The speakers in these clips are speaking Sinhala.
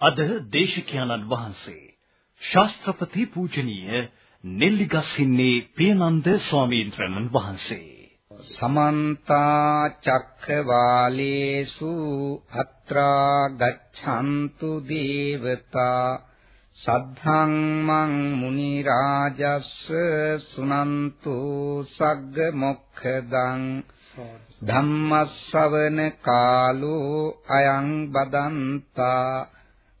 අද දේශිකානන් වහන්සේ ශාස්ත්‍රපති පූජනීය නෙල්ලිගස්හින්නේ පියනන්ද ස්වාමීන් වහන්සේ. සමන්ත චක්කවාලේසු අත්‍රා ගච්ඡන්තු දේවතා සද්ධං මං මුනි රාජස්ස සුනන්තු සග්ග මොක්ඛදං ධම්මස්සවන කාලෝ අයං බදන්තා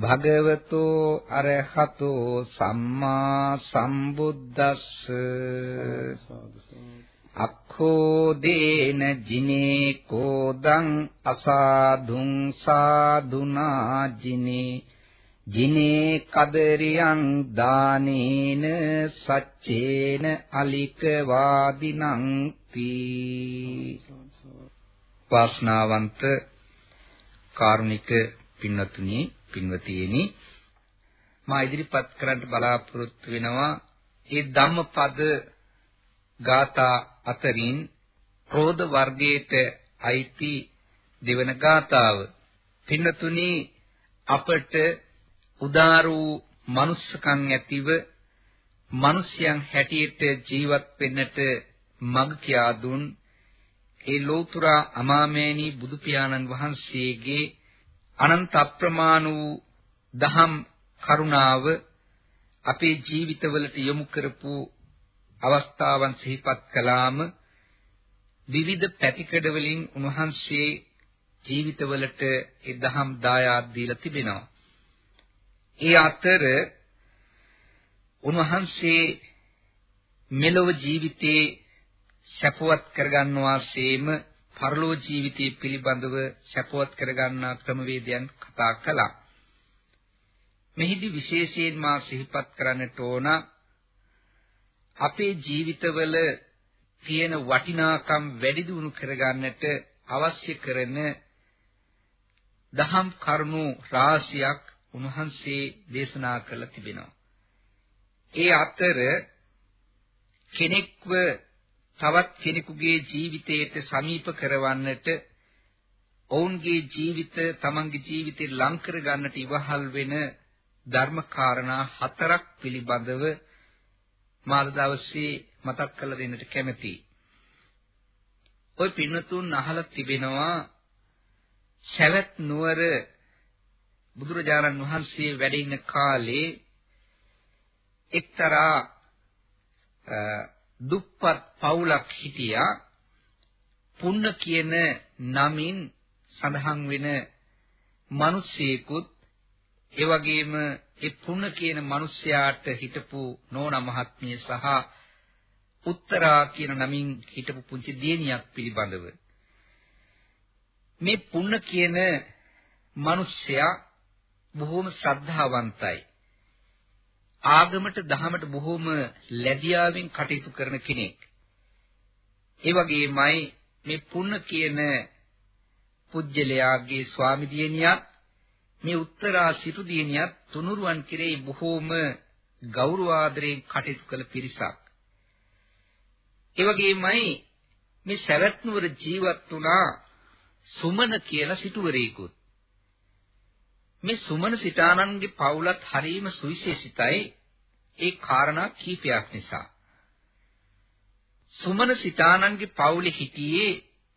භගවතෝ අරහතෝ සම්මා සම්බුද්දස්ස. අක්ඛෝ දේන ජිනේ කෝදං අසාදුං සාදුනා ජිනේ. ජිනේ කදරියං දානේන සච්චේන අලික වාදිනං පී. වාස්නාවන්ත කාරුණික පින්වත්නි පින්වතියනි මා ඉදිරිපත් කරන්න බලාපොරොත්තු වෙනවා ඒ ධම්මපද ගාථා අතරින් ක්‍රෝධ වර්ගයට අයිති දෙවන ගාථාව. පින්වතුනි අපට උදාර වූ මනුස්සකම් ඇතිව මිනිසයන් හැටියට ජීවත් වෙන්නට මඟ කියා දුන් ඒ ලෝතුරා අමාමේනී බුදු පියාණන් වහන්සේගේ අනන්ත අප්‍රමාණ වූ දහම් කරුණාව අපේ ජීවිතවලට යොමු කරපු අවස්ථාවන් සිහිපත් කළාම විවිධ පැතිකඩ වලින් උන්වහන්සේ ජීවිතවලට ඒ දහම් දායාද දීලා තිබෙනවා. ඒ අතර උන්වහන්සේ මෙලොව ජීවිතේ සැපවත් කරගන්නවාseම පරලෝ ජීවිතය පිළිබඳව සැපවත් කරගන්නා ක්‍රමවේදයන් කතා කළා. මෙහිදී විශේෂයෙන් මා සිහිපත් කරන්නට ඕන අපේ ජීවිතවල තියෙන වටිනාකම් වැඩි දියුණු කරගන්නට අවශ්‍ය කරන දහම් කරුණු රාශියක් උන්වහන්සේ දේශනා කළ තිබෙනවා. ඒ අතර කෙනෙක්ව තවත් කෙනෙකුගේ ජීවිතයට සමීප කරවන්නට ඔවුන්ගේ ජීවිත තමන්ගේ ජීවිතේ ලං කර ගන්නට ඉවහල් වෙන ධර්මකාරණා හතරක් පිළිබඳව මාර දවසේ මතක් කරලා දෙන්නට කැමැතියි. ওই පින්නතුන් අහලා තිබෙනවා සවැත් නුවර බුදුරජාණන් වහන්සේ වැඩ ඉන්න කාලේ එක්තරා දුප්පත් පවුලක් හිටියා. පුන්න කියන නමින් සඳහන් වෙන මිනිස්සෙකුත් ඒ වගේම ඒ පුන්න කියන මිනිසයාට හිටපු නෝන මහත්මිය සහ උත්තරා කියන නමින් හිටපු පුංචි දියණියක් පිළිබඳව. මේ පුන්න කියන මිනිසයා බොහෝම ශ්‍රද්ධාවන්තයි. ආගමට දහමට බොහෝම ලැබියාවෙන් කටයුතු කරන කෙනෙක්. ඒ වගේමයි මේ පුන්න කියන පුජ්‍යලයාගේ ස්වාමි දියණියක් මේ උත්තරා සිටු දියණියක් තුනුරුවන් කෙරෙහි බොහෝම ගෞරව ආදරයෙන් කටයුතු කළ පිරිසක්. ඒ වගේමයි මේ සවැත් නුවර ජීවත් වුණා සුමන කියලා සිටුවරයෙකුත්. මේ සුමන සිතානන්ගේ පවුලත් හරීම සුවිශේෂිතයි ඒ කාරණා කීපයක් නිසා. සුමන සිතානන්ගේ පවුලේ හිටියේ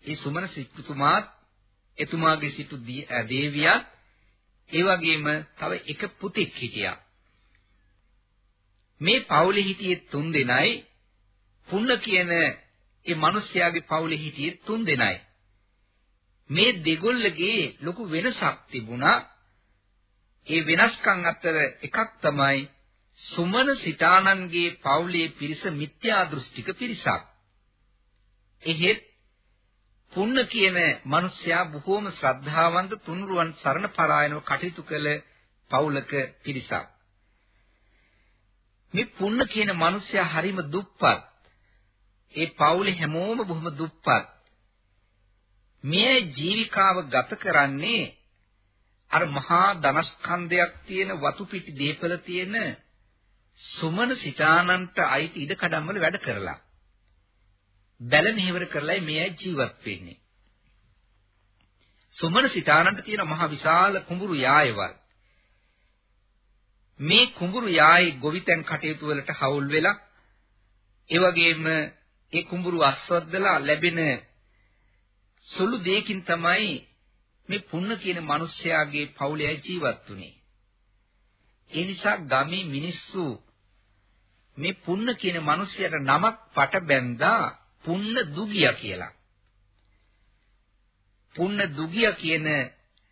ඒ සුමන සිටුතුමාත් එතුමාගේ සිටු දේවියත් ඒ වගේම තව එක පුතෙක් හිටියා. මේ පවුලේ හිටියේ තුන් දෙනයි පුන්න කියන ඒ මිනිස්යාගේ පවුලේ හිටියේ තුන් දෙනයි. මේ දෙගොල්ලගේ ලොකු වෙනසක් තිබුණා ඒ වෙනස්කම් අතර එකක් තමයි සුමන සිතානන්ගේ පවුලේ පිරිස මිත්‍යා දෘෂ්ටික පිරිසක්. එහෙත් පුන්න කියන මිනිසයා බොහෝම ශ්‍රද්ධාවන්ත තුනුරුවන් සරණ පරායනව කටයුතු කළ පවුලක පිරිසක්. මේ පුන්න කියන මිනිස්සයා හරිම දුප්පත්. ඒ පවුලේ හැමෝම බොහොම දුප්පත්. මේ ජීවිකාව ගත කරන්නේ අර මහා ධනස්කන්ධයක් තියෙන වතු පිටි දීපල තියෙන සුමන සිතානන්ට අයිති ඉඩ කඩම් වල වැඩ කරලා. බැල මෙහෙවර කරලා මේ ජීවත් වෙන්නේ. සුමන සිතානන්ට තියෙන මහ විශාල කුඹුරු යායවල්. මේ කුඹුරු යායේ ගොවිතැන් කටයුතු වලට හවුල් වෙලා ඒ වගේම ඒ කුඹුරු අස්වද්දලා ලැබෙන සුළු දෙයකින් තමයි මේ පුන්න කියන මිනිස්යාගේ පවුලේ ජීවත් වුනේ. ඒ නිසා ගමේ මිනිස්සු මේ පුන්න කියන මිනිස්යාට නමක් පට බැන්දා පුන්න දුගිය කියලා. පුන්න දුගිය කියන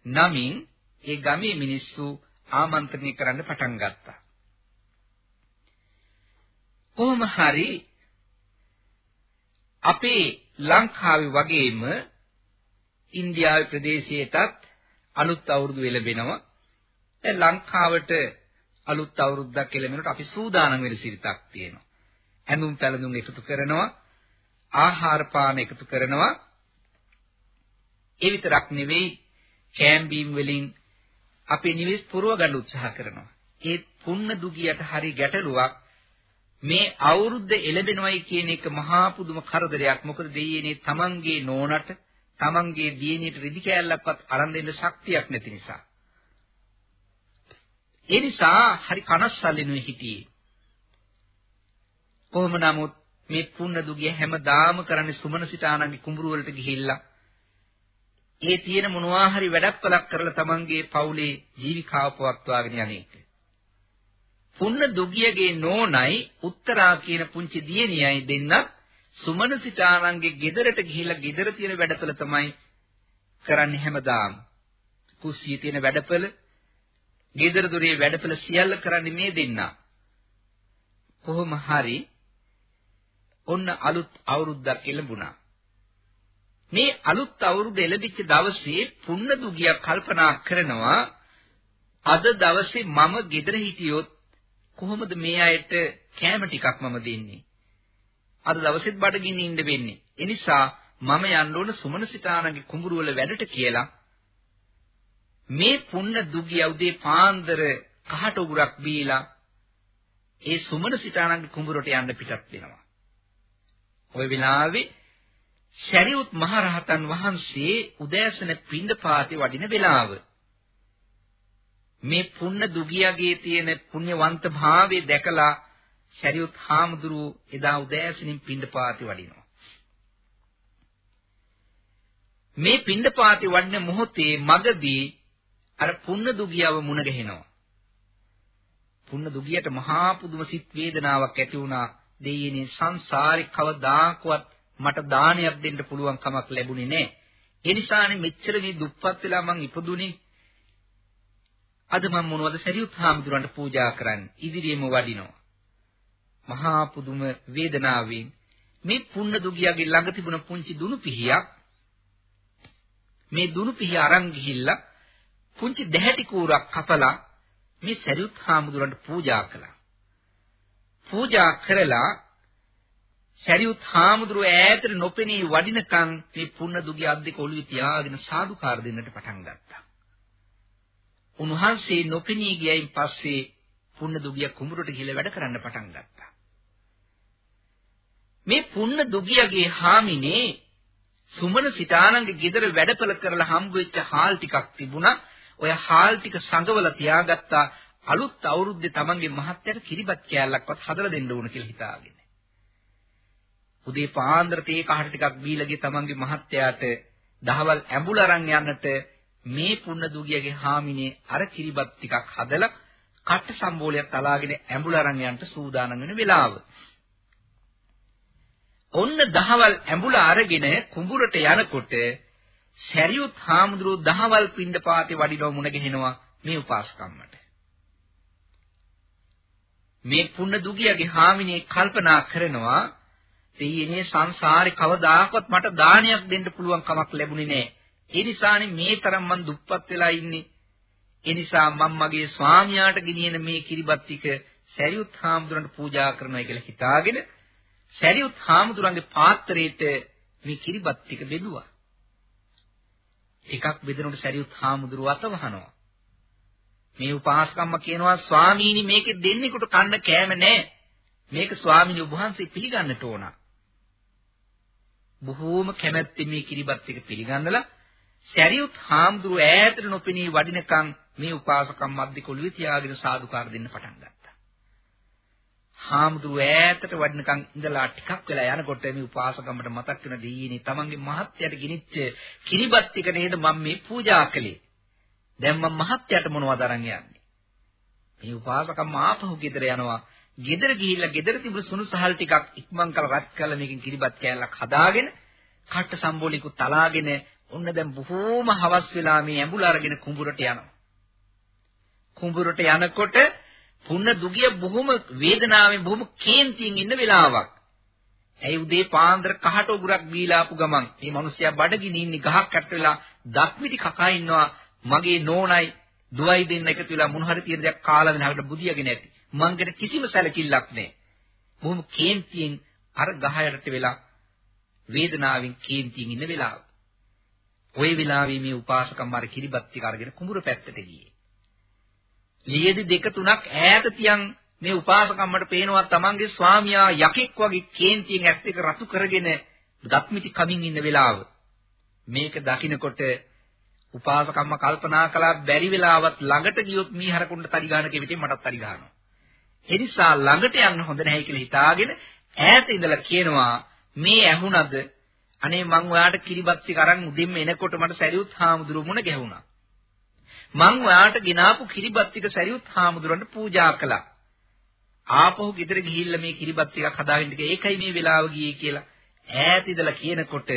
නමින් ඒ ගමේ මිනිස්සු ආමන්ත්‍රණය කරන්න පටන් ගත්තා. කොහොම හරි අපේ ලංකාවේ වගේම ඉන්දියාවේ ප්‍රදේශයටත් අලුත් අවුරුදු එළඹෙනවා. දැන් ලංකාවට අලුත් අවුරුද්දක් එළඹෙනකොට අපි සූදානම් වෙන සිරිතක් තියෙනවා. ඇඳුම් පැළඳුම් එකතු කරනවා, ආහාර පාන එකතු කරනවා. ඒ විතරක් නෙවෙයි කෑම්බීම් වලින් අපේ නිවෙස් පුරව ගන්න උත්සාහ කරනවා. ඒ පුන්න දුගියට හරි ගැටලුවක් මේ අවුරුද්ද එළඹෙනවයි කියන එක මහා පුදුම කරදරයක්. මොකද දෙයියනේ තමන්ගේ නෝනට තමන්ගේ දියණියට රිදි කෑල්ලක්වත් අරන් දෙන්න ශක්තියක් නැති නිසා. ඒ නිසා හරි කනස්සල්ලිනුයි හිටියේ. කොහොම නමුත් මේ පුන්න දුගිය හැමදාම කරන්නේ සුමන සිට ආනන්ගේ කුඹුරු වලට ගිහිල්ලා ඒ තියෙන මොනවා හරි වැඩක් කලක් කරලා තමන්ගේ පවුලේ ජීවිකාව පවත්වාගෙන යන්නේක. පුන්න දුගියගේ නෝනයි උත්තරා කියන පුංචි දියණියයි දෙන්නත් සුමන සිතානන්ගේ ගෙදරට ගිහිල්ලා ගෙදර තියෙන වැඩපළ තමයි කරන්නේ හැමදාම. කුස්සියේ තියෙන වැඩපළ, ගෙදර දොරේ වැඩපළ සියල්ල කරන්නේ මේ දෙන්නා. කොහොම හරි ඔන්න අලුත් අවුරුද්දක් එළඹුණා. මේ අලුත් අවුරුද්ද එළඹිච්ච දවසේ පුන්න දුගියක් කල්පනා කරනවා අද දවසේ මම ගෙදර හිටියොත් කොහොමද මේ අයට කෑම ටිකක් මම දෙන්නේ අද දවසෙත් බඩගින්න ඉන්න වෙන්නේ. ඒ නිසා මම යන්න ඕන සුමන සිතානගේ කුඹුරු වල වැඩට කියලා මේ පුන්න දුගිය උදේ පාන්දර කහට උගුරක් බීලා ඒ සුමන සිතානගේ කුඹුරට යන්න පිටත් වෙනවා. ওই වෙලාවේ ශරියුත් මහරහතන් වහන්සේ උදෑසන පිණ්ඩපාතේ වඩින වෙලාව මේ පුන්න දුගියගේ තියෙන පුණ්‍යවන්ත භාවය දැකලා ශරියුත් හාමුදුරුවෝ එදා උදෑසනින් පිණ්ඩපාතේ වඩිනවා. මේ පිණ්ඩපාතේ වඩින මොහොතේ මගදී අර පුන්න දුගියව මුණ ගැහෙනවා. පුන්න දුගියට මහා පුදුම සිත් වේදනාවක් ඇති වුණා. දෙයියනේ සංසාරේ කවදාකවත් මට දානයක් දෙන්න පුළුවන් කමක් ලැබුණේ නැහැ. ඒ නිසානේ මෙච්චර මේ දුප්පත් වෙලා මං ඉපදුනේ. අද මම මොනවද සරියුත් හාමුදුරන්ට පූජා කරන්නේ? ඉදිරියේම වඩිනවා. මහා පුදුම වේදනාවෙන් මේ පුන්න දුගියගේ ළඟ තිබුණ පුංචි දුනු පිහියක් මේ දුනු පිහිය අරන් ගිහිල්ලා පුංචි දැහැටි කූරක් කපලා මේ සරියුත් හාමුදුරන්ට පූජා කළා. පූජා කරලා සරියුත් හාමුදුරුව ඈතට නොපෙනී වඩිනකන් මේ පුන්න දුගිය අද්දක ඔළුවේ තියාගෙන සාදුකාර දෙන්නට පටන් ගත්තා. උන්වහන්සේ නොපෙනී ගියයින් පස්සේ පුන්න දුගිය කුඹුරට ගිහලා වැඩ කරන්න පටන් ගත්තා. මේ පුන්න දුගියගේ හාමිනේ සුමන සිතානන්ගේ ගෙදර වැඩපල කරලා හම්බ වෙච්ච හාල් ටිකක් තිබුණා. ඔය හාල් ටික සංගවලා තියාගත්තා අලුත් අවුරුද්දේ තමන්ගේ මහත්තයාට කිරිබත් කෑල්ලක්වත් හදලා දෙන්න ඕන කියලා හිතාගෙන. උදේ පාන්දර තේ කහට ටිකක් බීලා ගිය තමන්ගේ මහත්තයාට දහවල් ඇඹුල අරන් යන්නට මේ පුන්න දුගියගේ හාමිනේ අර කිරිබත් ටිකක් හදලා කට්ට සම්බෝලයක් තලාගෙන ඇඹුල අරන් යන්න සූදානම් වෙන වෙලාව. ඔන්න දහවල් ඇඹුල අරගෙන කුඹුරට යනකොට සැරියුත් හාමුදුරුවෝ දහවල් පිණ්ඩපාතේ වඩිනව මුණ ගැහෙනවා මේ උපාසකම්මට. මේ පුන්න දුගියගේ හාමිනේ කල්පනා කරනවා තීයනේ සංසාරේ කවදාකවත් මට දානයක් දෙන්න පුළුවන් කමක් ලැබුණේ නැහැ. ඒ නිසානේ මේ තරම් මං දුප්පත් වෙලා ඉන්නේ. ඒ නිසා මම මගේ ස්වාමියාට ගෙනියන මේ කිරිබත් ටික සරියුත් හාමුදුරන්ට පූජා කරනවා කියලා හිතාගෙන සරියුත් හාමුදුරන්ගේ පාත්‍රයට මේ කිරිබත් ටික බෙදුවා. එකක් බෙදනකොට සරියුත් හාමුදුරුව අතවහනවා. මේ උපාසකම්ම කියනවා ස්වාමීනි මේකේ දෙන්නෙකුට කන්න කෑම නැහැ. මේක ස්වාමීනි ඔබ වහන්සේ පිළිගන්නට ඕන. බොහෝම කැමැත්තෙන් මේ කිරිබත් ටික පිළිගන්නලා සරියුත් හාමුදුරුව ඈතට නොපෙනී වඩිනකන් මේ උපාසකම් මැද්දේ කොළුවේ තියාගෙන සාදුකාර දෙන්න පටන් ගත්තා. හාමුදුරුව ඈතට වඩිනකන් ඉඳලා ටිකක් වෙලා යනකොට මේ උපාසකම්මට මතක් වෙන දෙයිනේ තමන්ගේ මහත්යට ගිනිච්ච කිරිබත් ටික නේද මම මේ පූජා කළේ. දැන් මම මහත්යට මොනවද අරන් යන්නේ? මේ උපාසකම්ම ආපහු ගෙදර යනවා. ගෙදර ගිහිල්ලා ගෙදර තිබුණු සුණු සහල් ටිකක් ඉක්මන් කරලා රත් කරලා මේකෙන් කිරිබත් කෑල්ලක් හදාගෙන කට්ට සම්බෝලිකුත් තලාගෙන ඔන්න දැන් බොහෝම හවස් වෙලා මේ ඇඹුල අරගෙන කුඹුරට යනවා. කුඹුරට යනකොට පුන්න දුගිය බොහොම වේදනාවෙන් බොහොම කේන්තියෙන් ඉන්න වෙලාවක්. ඇයි උදේ පාන්දර කහට උගුරක් බීලා ආපු ගමන් මේ මිනිස්සයා බඩගිනි ඉන්නේ ගහක් යට වෙලා දක්මිටි කකා ඉන්නවා මගේ නෝනයි දුවයි දෙන්න එකතු වෙලා මොන හරි තියෙන දෙයක් කාලා වෙනකට බුදියාගෙන ඇති. මංගට කිසිම සැලකිල්ලක් නැහැ. බොහොම කේන්තියෙන් අර ගහ යටට වෙලා වේදනාවෙන් කේන්තියෙන් ඉන්න වෙලාව. ওই වෙලාවේ මේ උපාසකම් අර කිරිබත් ටික අරගෙන කුඹුර පැත්තට ගියේ. ලියදි දෙක තුනක් ඈත තියන් මේ උපාසකම්මට පේනවා තමන්ගේ ස්වාමියා යකෙක් වගේ කේන්තියෙන් ඇස් දෙක රතු කරගෙන දත්මිටි කමින් ඉන්න වෙලාව. මේක දකිනකොට උපාසකම්ම කල්පනා කළා බැරි වෙලාවත් ළඟට ගියොත් මීහරකුණ්ඩ තරි ගන්න කෙවිතේ මටත් තරි ගන්නවා. ඒ නිසා ළඟට යන්න හොඳ නැහැ කියලා හිතාගෙන ඈත ඉඳලා කියනවා මේ ඇහුණද අනේ මං ඔයාට කිරිබත් ටික අරන් උදෙන්ම එනකොට මට සරියුත් හාමුදුරුවෝ මුණ ගැහුණා. මං ඔයාට ගෙනාපු කිරිබත් ටික සරියුත් හාමුදුරන්ට පූජා කළා. ආපහු ගෙදර ගිහිල්ලා මේ කිරිබත් ටිකක් හදාගෙන ඉතින් ඒකයි මේ වෙලාව ගියේ කියලා ඈත ඉඳලා කියනකොට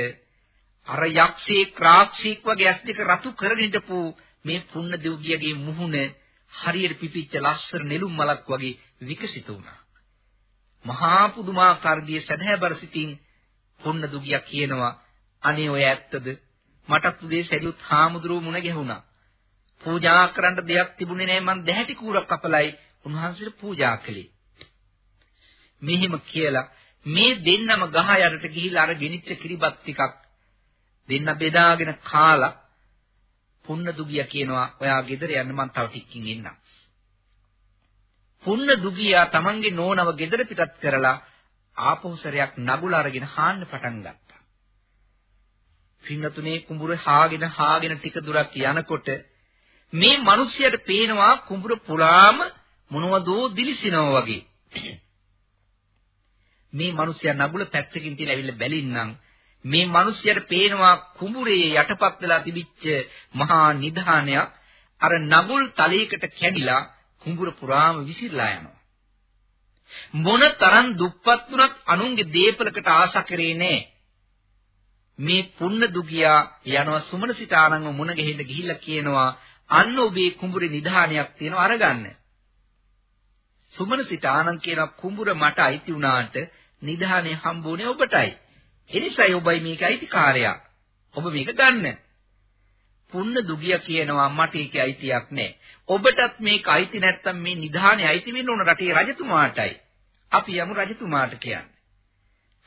අර යක්ෂී ක්‍රාක්ෂීක් වගේ ඇස් දෙක රතු කරගෙන ඉඳපු මේ පුන්න දෙව්ගියගේ මුහුණ හරියට පිපිච්ච ලස්සන නෙළුම් මලක් වගේ විකසිත වුණා. මහා පුදුමාකාර දී සදහැබර සිටින් පුන්න දුගිය කියනවා අනේ ඔය ඇත්තද මටත් උදේ සරියුත් හාමුදුරුව මුණ ගැහුණා. පූජා කරන්න දෙයක් තිබුණේ නැහැ මං දැහැටි කූරක් කපලයි උන්වහන්සේට පූජා කළේ. මෙහිම කියලා මේ දෙන්නම ගහ යටට ගිහිල්ලා අර ගෙනිච්ච කිරිබත් ටිකක් දෙන්න බෙදාගෙන කාලා පුන්න දුගිය කියනවා ඔයා ගෙදර යන්න මං තව ටිකකින් එන්නම්. පුන්න දුගියා තමන්ගේ නෝනව ගෙදර පිටත් කරලා ආපහු සැරයක් නගුල අරගෙන හාන්න පටන් ගත්තා. පින්නතුනේ කුඹුර හාගෙන හාගෙන ටික දුරක් යනකොට මේ මිනිහයට පේනවා කුඹුර පුරාම මොනවදෝ දිලිසිනවා වගේ. මේ මිනිහයා නගුල පැත්තකින් තියලා ඇවිල්ලා බැලින්නම් මේ මිනිහයට පේනවා කුඹුරේ යටපත් වෙලා තිබිච්ච මහා නිධානයක් අර නගුල් තලයකට කැඩිලා කුඹුර පුරාම විසිරලා යනවා. මොන තරම් දුප්පත් වුණත් අනුන්ගේ දීපලකට ආශා කරේ නෑ. මේ පුන්න දුගියා යනවා සුමන සිට ආනන්ව මුණ ගැහෙන්න ගිහිල්ලා කියනවා අන්න ඔබේ කුඹුරේ නිධානයක් තියෙනවා අරගන්න. සුමන සිට ආනන් කියන කුඹුර මට අයිති වුණාට නිධානය හම්බුනේ ඔබටයි. එනිසායි ඔබයි මේක අයිතිකාරයා. ඔබ මේක ගන්න. පුන්න දුගිය කියනවා මට ඒකේ අයිතියක් නැහැ. ඔබටත් මේක අයිති නැත්තම් මේ නිධානයේ අයිති වෙන්න ඕන රටේ රජතුමාටයි. අපි යමු රජතුමාට කියන්නේ.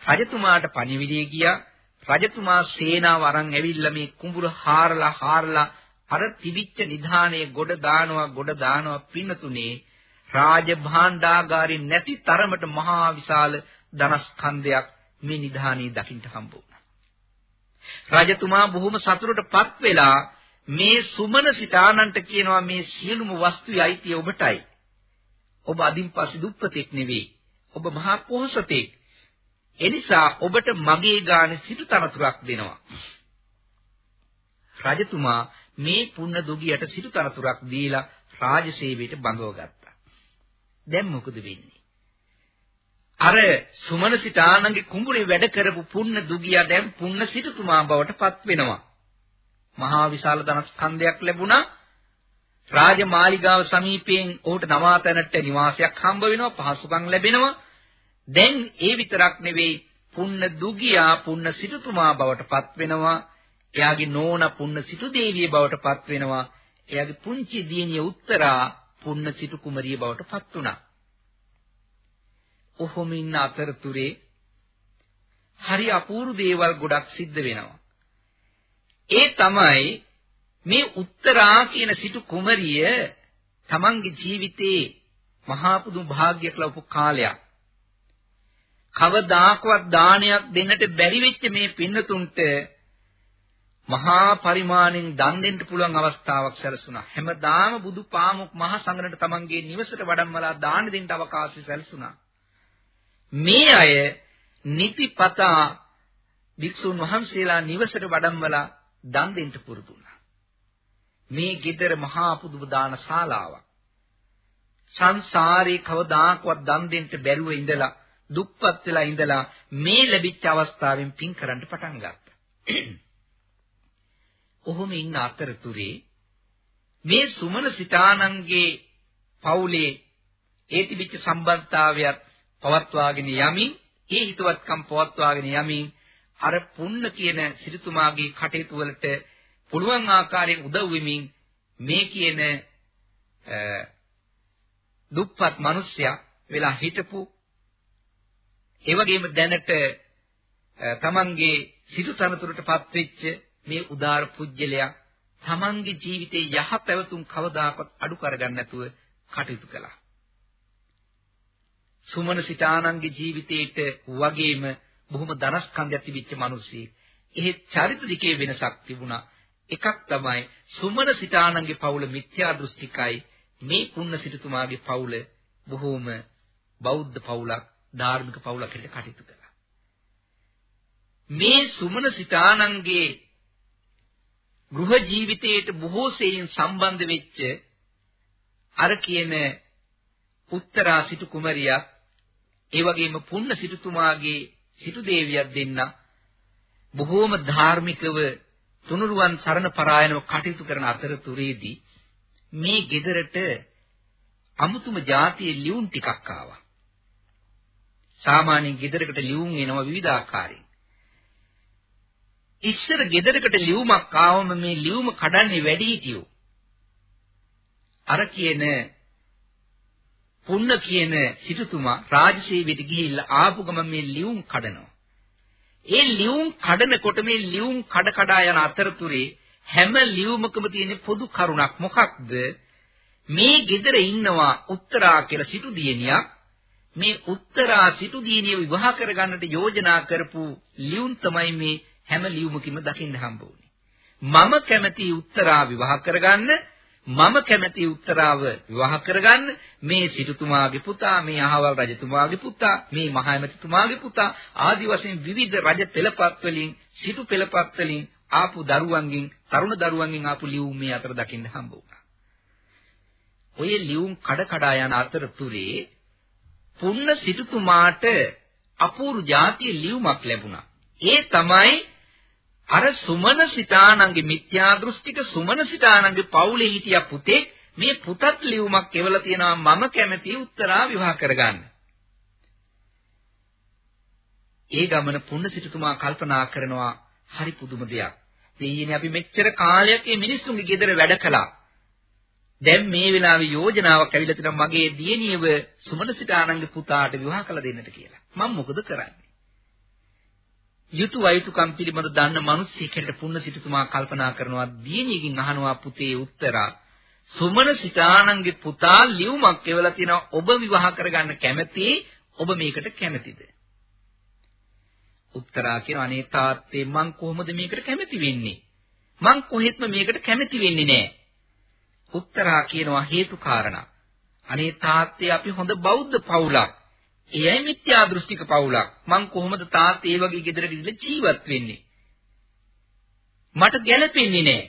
රජතුමාට පණිවිඩය ගියා. රජතුමා සේනාව අරන් ඇවිල්ලා මේ කුඹුර හාරලා හාරලා අර තිබිච්ච නිධානයේ ගොඩ දානවා ගොඩ දානවා පින්නතුනේ රාජ භාණ්ඩාගාරේ නැති තරමට මහා විශාල ධනස්කන්ධයක් මේ නිධානයේ දකින්න හම්බ වුණා. රජතුමා බොහොම සතුටටපත් වෙලා මේ සුමන සිතානන්ට කියනවා මේ සියලුම වස්තුයි අයිතිය ඔබටයි. ඔබ අදින් පස්සේ දුප්පතෙක් නෙවෙයි. ඔබ මහා පොහොසතෙක්. එනිසා ඔබට මගේ ගානේ සිටු තනතුරක් දෙනවා. රජතුමා මේ පුන්න දුගියට සිටු තනතුරක් දීලා රාජසේවයට බඳව ගත්තා. දැන් මොකද වෙන්නේ? අර සුමන සිතානන්ගේ කුඹුරේ වැඩ කරපු පුන්න දුගියා දැන් පුන්න සිටුතුමා බවට පත් වෙනවා. මහා විශාල ධනස්කන්ධයක් ලැබුණා. රාජමාලිගාව සමීපයෙන් ඔහුට නවාතැනට නිවාසයක් හම්බ වෙනවා, පහසුකම් ලැබෙනවා. දැන් ඒ විතරක් නෙවෙයි පුන්න දුගියා පුන්න සිටුතුමා බවට පත් වෙනවා. එයාගේ නෝන පුන්න සිටු දේවිය බවට පත් වෙනවා. එයාගේ පුංචි දියණිය උත්තරා පුන්න සිටු කුමරිය බවට පත් වුණා. ඔහොම ඉන්න අතරතුරේ හරි අපූර්ව දේවල් ගොඩක් සිද්ධ වෙනවා. ඒ තමයි මේ උත්තරා කියන සිටු කුමරිය තමන්ගේ ජීවිතේ මහා පුදුම භාග්යක් ලැබපු කාලයක්. කවදාකවත් දානයක් දෙන්නට බැරි වෙච්ච මේ පින්නතුන්ට මහා පරිමාණෙන් දන් දෙන්න පුළුවන් අවස්ථාවක් සැලසුණා. හැමදාම බුදු පාමුක් මහ සංඝරට තමන්ගේ නිවසට වඩම්මලා දාන දෙන්න අවකාශය සැලසුණා. මේ අය නිතිපතා වික්ෂුන් වහන්සේලා නිවසට වඩම්මලා දන් දෙන්න පුරුදු වුණා. මේ gedara මහා පුදුම දාන ශාලාවක්. සංසාරේ කවදාකවත් දන් දෙන්න බැරුව ඉඳලා දුප්පත් වෙලා ඉඳලා මේ ලැබිච්ච අවස්ථාවෙන් පින් කරන්න පටන් ගත්තා. ඔහොම ඉන්න අතරතුරේ මේ සුමන සිතානන්ගේ පවුලේ ඒ තිබිච්ච සම්බන්ධතාවයත් පවත්වාගෙන යමින් ඒ හිතවත්කම් පවත්වාගෙන යමින් අර පුන්න කියන සිරිතුමාගේ කටයුතු වලට පුළුවන් ආකාරයෙන් උදව් වෙමින් මේ කියන දුප්පත් මිනිසයා වෙලා හිටපු ඒ වගේම දැනට තමන්ගේ සිටු තනතුරටපත් වෙච්ච මේ උදාර පුජ්‍යලයා තමන්ගේ ජීවිතේ යහ පැවතුම් කවදාකවත් අඩු කරගන්න නැතුව කටයුතු කළා. සුමන සිතානන්ගේ ජීවිතේට වගේම බොහොම ධනස්කන්ධයක් තිබිච්ච මිනිස්සෙක්. එහෙ චරිත දිකේ වෙනසක් තිබුණා. එකක් තමයි සුමන සිතානන්ගේ පවුල මිත්‍යා දෘෂ්ටිකයි මේ පුන්න සිටුතුමාගේ පවුල බොහෝම බෞද්ධ පවුලක් ධාර්මික පවුලක් හැටියට කටයුතු කළා. මේ සුමන සිතානන්ගේ ගෘහ ජීවිතයට බොහෝ සෙයින් සම්බන්ධ වෙච්ච අර කියන උත්තරා සිටු කුමරියක් ඒ වගේම පුන්න සිටුතුමාගේ සිටු දේවියක් දෙන්න බොහෝම ධාර්මිකව තුනුරුවන් සරණ පරායනව කටයුතු කරන අතරතුරේදී මේ ගෙදරට අමුතුම જાතියේ ලියුම් ටිකක් ආවා. සාමාන්‍යයෙන් ගෙදරකට ලියුම් එනවා විවිධාකාරයෙන්. ඉස්සර ගෙදරකට ලියුමක් ආවම මේ ලියුම කඩන්නේ වැඩි හිටියෝ. අර කියන පුන්න කියන සිටුතුමා රාජසේවයට ගිහිල්ලා ආපු ගමන් මේ ලියුම් කඩනවා. ඒ ලියුම් කඩනකොට මේ ලියුම් කඩ කඩා යන අතරතුරේ හැම ලියුමකම තියෙන පොදු කරුණක් මොකක්ද? මේ ගෙදර ඉන්නවා උත්තරා කියලා සිටු දියණියක් මේ උත්තරා සිටු දියණිය විවාහ කරගන්නට යෝජනා කරපු ලියුම් තමයි මේ හැම ලියුමකින්ම දකින්න හම්බ වුනේ. මම කැමති උත්තරා විවාහ කරගන්න මම කැමති උත්තරාව විවාහ කරගන්න මේ සිටුතුමාගේ පුතා මේ අහවල් රජතුමාගේ පුතා මේ මහඇමතිතුමාගේ පුතා ආදි වශයෙන් විවිධ රජ පෙළපත් වලින් සිටු පෙළපත් වලින් ආපු දරුවන්ගෙන් තරුණ දරුවන්ගෙන් ආපු ලියුම් මේ අතර දකින්න හම්බ වුණා. ඔය ලියුම් කඩ කඩා යන අතරතුරේ පුන්න සිටුතුමාට අපූර්ව જાතිය ලියුමක් ලැබුණා. ඒ තමයි අර සුමන සිතානන්ගේ මිත්‍යා දෘෂ්ටික සුමන සිතානන්ගේ පවුලේ හිටිය පුතේ මේ පුතත් ලියුමක් එවලා තියෙනවා මම කැමති උත්තරා විවාහ කරගන්න. ඒ ගමන පුන්න සිටුතුමා කල්පනා කරනවා හරි පුදුම දෙයක්. දෙයියනේ අපි මෙච්චර කාලයක් මේ මිනිස්සුන්ගේ ගෙදර වැඩ කළා. දැන් මේ වෙලාවේ යෝජනාවක් ඇවිල්ලා තියෙනවා මගේ දියණියව සුමන සිතානන්ගේ පුතාට විවාහ කළ දෙන්නට කියලා. මම මොකද කරන්නේ? යුතු වෛතුකම් පිළිබඳ දන්න මිනිස්සෙක්ට පුන්න සිටුතුමා කල්පනා කරනවා දියණියකින් අහනවා පුතේ උත්තරා. සුමන සිතානන්ගේ පුතා ලියුමක් එවලා තියෙනවා. ඔබ විවාහ කරගන්න කැමති? ඔබ මේකට කැමතිද? උත්තරා කියන අනේ තාත්තේ මං කොහොමද මේකට කැමති වෙන්නේ? මං කොහෙත්ම මේකට කැමති වෙන්නේ නැහැ උත්තරා කියනවා හේතු කාරණා. අනේ තාත්තේ අපි හොඳ බෞද්ධ පවුලක්. එයයි මිත්‍යා දෘෂ්ටික පවුලක්. මං කොහොමද තාත්තේ ඒ වගේ ගෙදරක ඉඳලා ජීවත් වෙන්නේ? මට ගැළපෙන්නේ නෑ.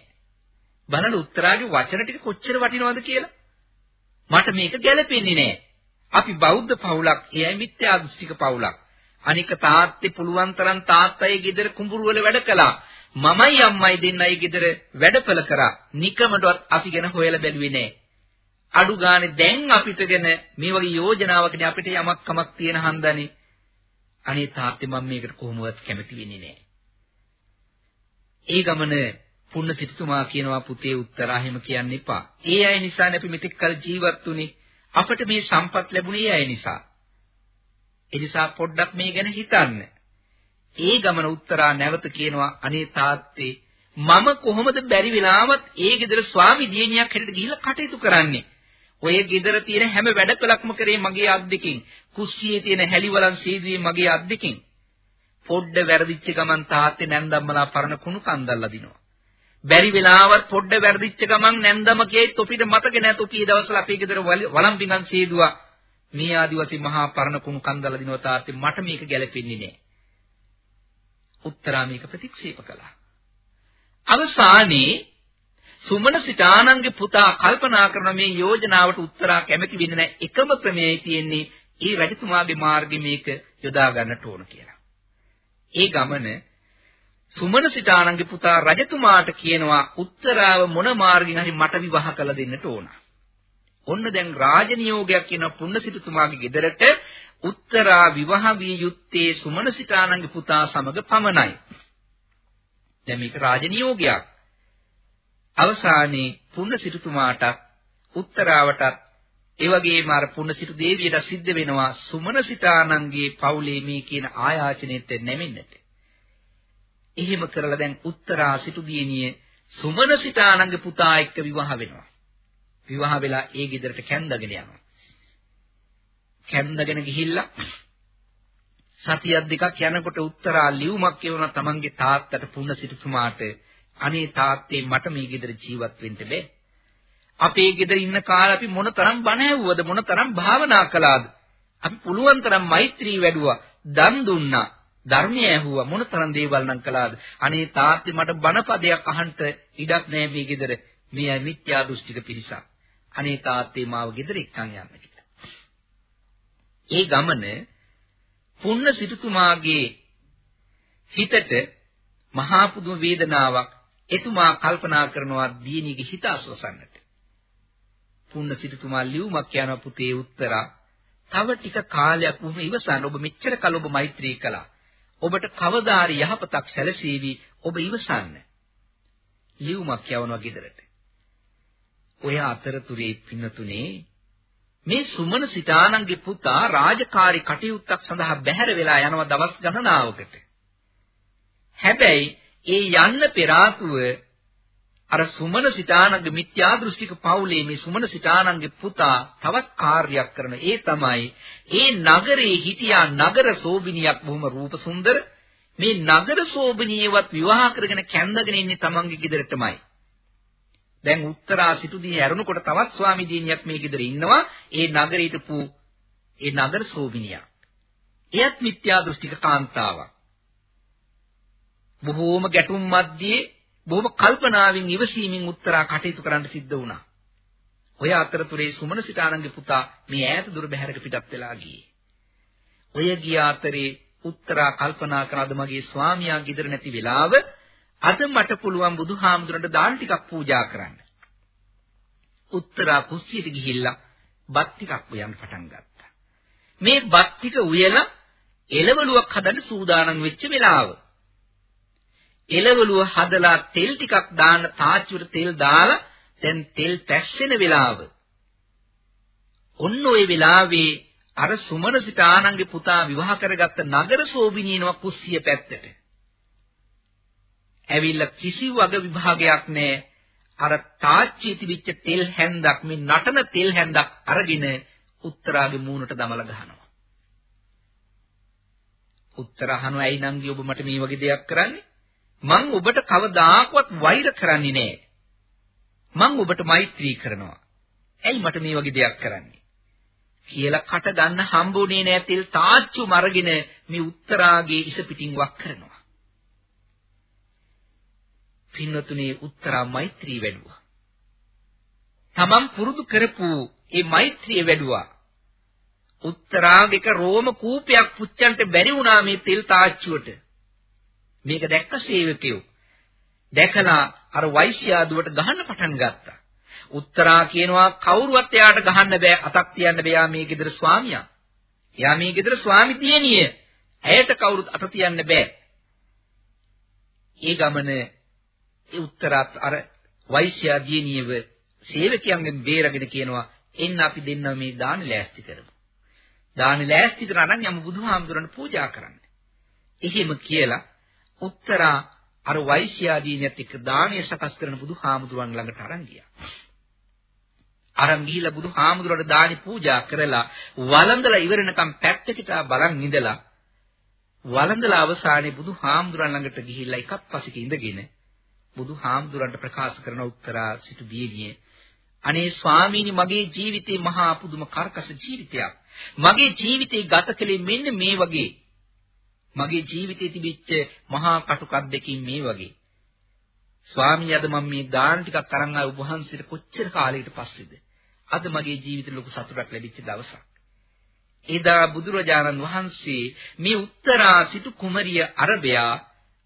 බලන්න උත්තරාගේ වචන ටික කොච්චර වටිනවද කියලා. මට මේක ගැළපෙන්නේ නෑ. අපි බෞද්ධ පවුලක්, එයයි මිත්‍යා දෘෂ්ටික පවුලක්. අනික තාත්තේ පුළුවන් තරම් තාත්තයි ගෙදර කුඹුරු වල වැඩ කළා. මමයි අම්මයි දෙන්නයි ගෙදර වැඩපල කරා. නිකමටවත් අපි ගැන හොයලා බැලුවේ නෑ. අඩු ගානේ දැන් අපිටගෙන මේ වගේ යෝජනාවකදී අපිට යමක් කමක් තියෙන හන්දනේ අනේ තාත්තේ මම මේකට කොහොමවත් කැමති වෙන්නේ නැහැ. ඒ ගමන පුන්න සිටුතුමා කියනවා පුතේ උත්තරා එහෙම කියන්න එපා. ඒ අය නිසා අපි මෙතෙක් කල ජීවත් වුනේ. අපට මේ සම්පත් ලැබුණේ ඒ අය නිසා. ඒ නිසා පොඩ්ඩක් මේ ගැන හිතන්න. ඒ ගමන උත්තරා නැවත කියනවා අනේ තාත්තේ මම කොහොමද බැරි වෙලාවත් ඒ ගෙදර ස්වාමි දියණියක් හැටියට ගිහිල්ලා කටයුතු කරන්නේ. ඔය ගෙදර තියෙන හැම වැඩකලක්ම කරේ මගේ අත් දෙකෙන්. කුස්සියේ තියෙන හැලිවලන් සීදුවේ මගේ අත් දෙකෙන්. පොඩ්ඩ වැරදිච්ච ගමන් තාත්තේ නැන්දම්මලා පරණ කුණු කන්දල්ලා දිනවා. බැරි වෙලාවත් පොඩ්ඩ වැරදිච්ච ගමන් නැන්දම කේත් තොපිට මතක නැතු කී දවස්වල අපේ ගෙදර වළම් පිඟන් සීදුවා. මේ ආදිවාසී මහා පරණ කුණු කන්දල්ලා දිනවා තාත්තේ මට මේක ගැලපෙන්නේ නෑ. උත්තරා මේක ප්‍රතික්ෂේප කළා. අවසානයේ සුමන සිතානන්ගේ පුතා කල්පනා කරන මේ යෝජනාවට උත්තරා කැමති වෙන්නේ නැහැ. එකම ක්‍රමයයි තියෙන්නේ ඒ රජතුමාගේ මාර්ගෙ මේක යොදා ගන්නට ඕන කියලා. ඒ ගමන සුමන සිතානන්ගේ පුතා රජතුමාට කියනවා උත්තරාව මොන මාර්ගෙන් හරි මට විවාහ කළ දෙන්නට ඕන. ඔන්න දැන් රාජනියෝගයක් කියන පුන්නසිටුතුමාගේ ගෙදරට උත්තරා විවාහ විය යුත්තේ සුමන සිතානන්ගේ පුතා සමග පමණයි. දැන් මේක රාජනියෝගයක්. අවසානයේ පුන්න සිටුතුමාට උත්තරාවටත් ඒ වගේම අර පුන්න සිටු දේවියට සිද්ධ වෙනවා සුමන සිතානන්ගේ පවුලේ මේ කියන ආයාචනෙට නැමෙන්නට. එහෙම කරලා දැන් උත්තරා සිටු දියණිය සුමන සිතානන්ගේ පුතා එක්ක විවාහ වෙනවා. විවාහ වෙලා ඒ ගෙදරට කැන්දගෙන යනවා. කැන්දගෙන ගිහිල්ලා සතියක් දෙකක් යනකොට උත්තරා ලියුමක් කියවන තමන්ගේ තාත්තට පුන්න සිටුතුමාට අනේ තාත්තේ මට මේ ගෙදර ජීවත් වෙන්න බෑ. අපේ ගෙදර ඉන්න කාලේ අපි මොනතරම් බණ ඇහුවද මොනතරම් භාවනා කළාද? අපි පුළුවන් තරම් මෛත්‍රී වැඩුවා, දන් දුන්නා, ධර්මය ඇහුවා මොනතරම් දේවල් නම් කළාද? අනේ තාත්තේ මට බණ පදයක් අහන්න ඉඩක් නෑ මේ ගෙදර. මේ අය මිත්‍යා දෘෂ්ටික පිරිසක්. අනේ තාත්තේ මාව ගෙදර එක්කන් යන්න කියලා. ඒ ගමන පුන්න සිටුතුමාගේ හිතට මහා පුදුම වේදනාවක් එතුමා කල්පනා කරනවා දියණියගේ හිත අස්වසන්නට. පුන්න සිටුතුමා ලියුමක් යන පුතේ උත්තරා තව ටික කාලයක් වුම ඉවසන්න ඔබ මෙච්චර කල ඔබ මෛත්‍රී කළා. ඔබට කවදාරි යහපතක් සැලසේවි ඔබ ඉවසන්න. ලියුමක් යවනවා ගෙදරට. ඔය අතරතුරේ පින්නතුනේ මේ සුමන සිතානන්ගේ පුතා රාජකාරී කටයුත්තක් සඳහා බැහැර වෙලා යනවා දවස් ගණනාවකට. හැබැයි ඒ යන්න පෙර අර සුමන සිතානන්ගේ මිත්‍යා දෘෂ්ටික පවුලේ මේ සුමන සිතානන්ගේ පුතා තවත් කාර්යයක් කරන ඒ තමයි ඒ නගරේ හිටියා නගර සෝබිනියක් බොහොම රූප සුන්දර. මේ නගර සෝබිනියවත් විවාහ කරගෙන කැඳගෙන ඉන්නේ තමන්ගේ ගෙදරටමයි. දැන් උත්තරා සිටුදී ඇරුණකොට තවත් ස්වාමි දිනියක් මේ ගෙදර ඉන්නවා. ඒ නගරයට පු ඒ නගර සෝබිනියක්. එයත් මිත්‍යා දෘෂ්ටික කාන්තාවක්. බොහෝම ගැටුම් මැද්දේ බොහොම කල්පනාවෙන් ඉවසීමෙන් උත්තරා කටයුතු කරන්න සිද්ධ වුණා. ඔය අතරතුරේ සුමන සිතානන්ගේ පුතා මේ ඈත දුර බැහැරක පිටත් වෙලා ගියේ. ඔය ගිය අතරේ උත්තරා කල්පනා කරාද මගේ ස්වාමියා গিදර නැති වෙලාව අද මට පුළුවන් බුදුහාමුදුරන්ට දාන ටිකක් පූජා කරන්න. උත්තරා කුස්සියට ගිහිල්ලා බත් ටිකක් උයන් පටන් ගත්තා. මේ බත් ටික උයලා එළවලුවක් හදන්න සූදානම් වෙච්ච වෙලාව. එළවලුව හදලා තෙල් ටිකක් දාන්න තාච්චුවට තෙල් දාලා දැන් තෙල් පැස්සෙන වෙලාව. ඔන්න ඔය වෙලාවේ අර සුමන සිට ආනන්ගේ පුතා විවාහ කරගත්ත නගර සෝබිනියනවා කුස්සිය පැත්තට. ඇවිල්ලා කිසි වග විභාගයක් නැහැ. අර තාච්චි තිබිච්ච තෙල් හැන්දක් මේ නටන තෙල් හැන්දක් අරගෙන උත්තරාගේ මූණට දමලා ගහනවා. උත්තර අහනවා ඇයි නංගි ඔබ මට මේ වගේ දෙයක් කරන්නේ? මං ඔබට කවදාකවත් වෛර කරන්නේ නැහැ. මං ඔබට මෛත්‍රී කරනවා. ඇයි මට මේ වගේ දෙයක් කරන්නේ? කියලා කට ගන්න හම්බුනේ නැහැ තෙල් තාච්චු මරගෙන මේ උත්තරාගේ ඉස පිටින් වක් කරනවා. පින්වතුනි උත්තරා මෛත්‍රී වැඩුවා. තමන් පුරුදු කරපු ඒ මෛත්‍රිය වැඩුවා. උත්තරාගික රෝම කූපයක් පුච්චන්ට බැරි වුණා මේ තෙල් තාච්චුවට. මේක දැක්ක සේවකයෝ. දැකලා අර වෛශ්‍යාදුවට ගහන්න පටන් ගත්තා. උත්තරා කියනවා කවුරුවත් එයාට ගහන්න බෑ අතක් තියන්න බෑ යා මේ ගෙදර ස්වාමියා. එයා මේ ගෙදර ස්වාමි දියණිය. ඇයට කවුරුත් අත තියන්න බෑ. ඒ ගමන ඒ උත්තරات අර වෛශ්‍යා දියණියව සේවකයන්ගෙන් බේරගෙන කියනවා එන්න අපි දෙන්න මේ දාන ලෑස්ති කරමු. දාන ලෑස්ති කරලා නම් යමු බුදුහාමුදුරන් පූජා කරන්න. එහෙම කියලා උත්තරා අර වෛශ්‍යා දියණියත් එක්ක දානය සකස් කරන බුදුහාමුදුරන් ළඟට අරන් ගියා. අරන් ගිහිලා බුදුහාමුදුරට දානි පූජා කරලා වළඳලා ඉවරනකම් පැත්තකට බලන් ඉඳලා වළඳලා අවසානයේ බුදුහාමුදුරන් ළඟට ගිහිල්ලා එකක් පසෙක ඉඳගෙන බුදුහාමුදුරන්ට ප්‍රකාශ කරන උත්තරා සිටු දියණියේ අනේ ස්වාමීනි මගේ ජීවිතේ මහා පුදුම කරකස ජීවිතයක් මගේ ජීවිතේ ගත කළේ මෙන්න මේ වගේ මගේ ජීවිතේ තිබිච්ච මහා කටුකක් දෙකින් මේ වගේ ස්වාමී අද මම මේ දාන ටිකක් අරන් ආව ඔබ වහන්සේට කොච්චර කාලයකට පස්සේද අද මගේ ජීවිතේ ලොකු සතුටක් ලැබිච්ච දවසක් එදා බුදුරජාණන් වහන්සේ මේ උත්තරා සිටු කුමරිය අරබයා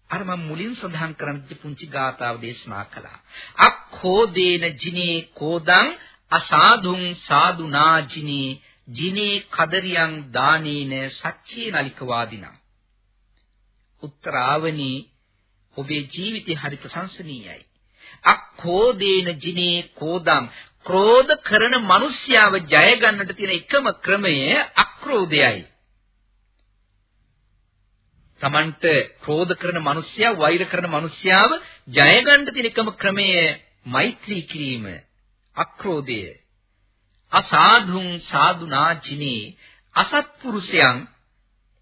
අර මම මුලින් සඳහන් කරන්න පුංචි ගාතාව දේශනා කළා. අක්ඛෝදේන ජිනේ කෝදං අසාදුං සාදුනා ජිනේ ජිනේ කදරියං දානේන සච්චේ නලික වාදිනා. උත්තරාවනි ඔබේ ජීවිතේ හරි ප්‍රශංසනීයයි. අක්ඛෝදේන ජිනේ කෝදං ක්‍රෝධ කරන මිනිස්යාව ජය ගන්නට තියෙන එකම ක්‍රමය අක්‍රෝධයයි. Tamanට ක්‍රෝධ කරන මිනිස්යා වෛර කරන මිනිස්යාව ජය ගන්න තියෙන එකම ක්‍රමය මෛත්‍රී කිරීම අක්‍රෝධය. අසාධුං සාදුනාචිනේ අසත්පුරුෂයන්